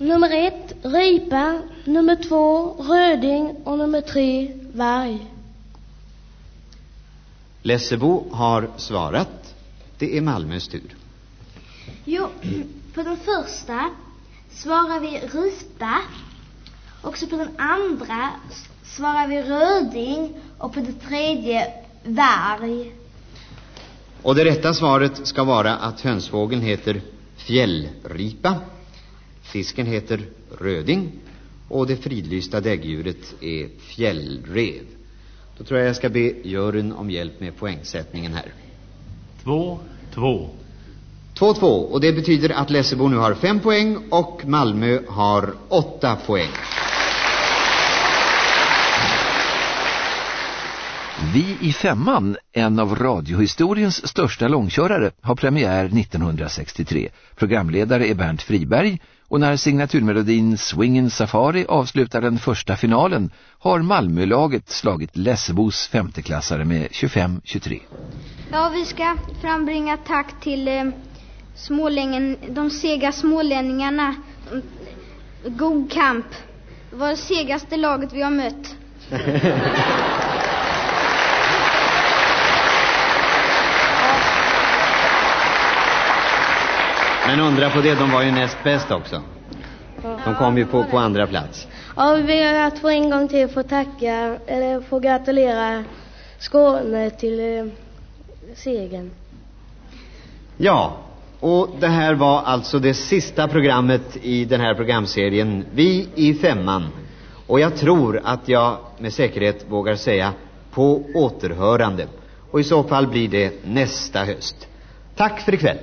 Nummer ett, ripa. Nummer två, röding. Och nummer tre, varg. Lessebo har svarat. Det är Malmös tur. Jo, på den första svarar vi ripa. Också på den andra svarar vi röding. Och på det tredje varg. Och det rätta svaret ska vara att hönsfågeln heter fjällripa. Fisken heter röding. Och det fridlysta däggdjuret är fjällrev. Då tror jag jag ska be juryn om hjälp med poängsättningen här. Två, två. 2-2 och det betyder att Lessebo nu har fem poäng och Malmö har åtta poäng. Vi i femman, en av radiohistoriens största långkörare, har premiär 1963. Programledare är Bernt Friberg och när signaturmelodin Swingin' Safari avslutar den första finalen har Malmölaget slagit Lessebos femteklassare med 25-23. Ja, vi ska frambringa tack till eh, smålängen, de sega smålänningarna. God kamp. Det var det segaste laget vi har mött. Men undra på det, de var ju näst bäst också. De kom ju på, på andra plats. Ja, vi ber att få en gång till få tacka, eller få gratulera Skåne till eh, segern. Ja, och det här var alltså det sista programmet i den här programserien Vi i femman. Och jag tror att jag med säkerhet vågar säga på återhörande. Och i så fall blir det nästa höst. Tack för ikväll.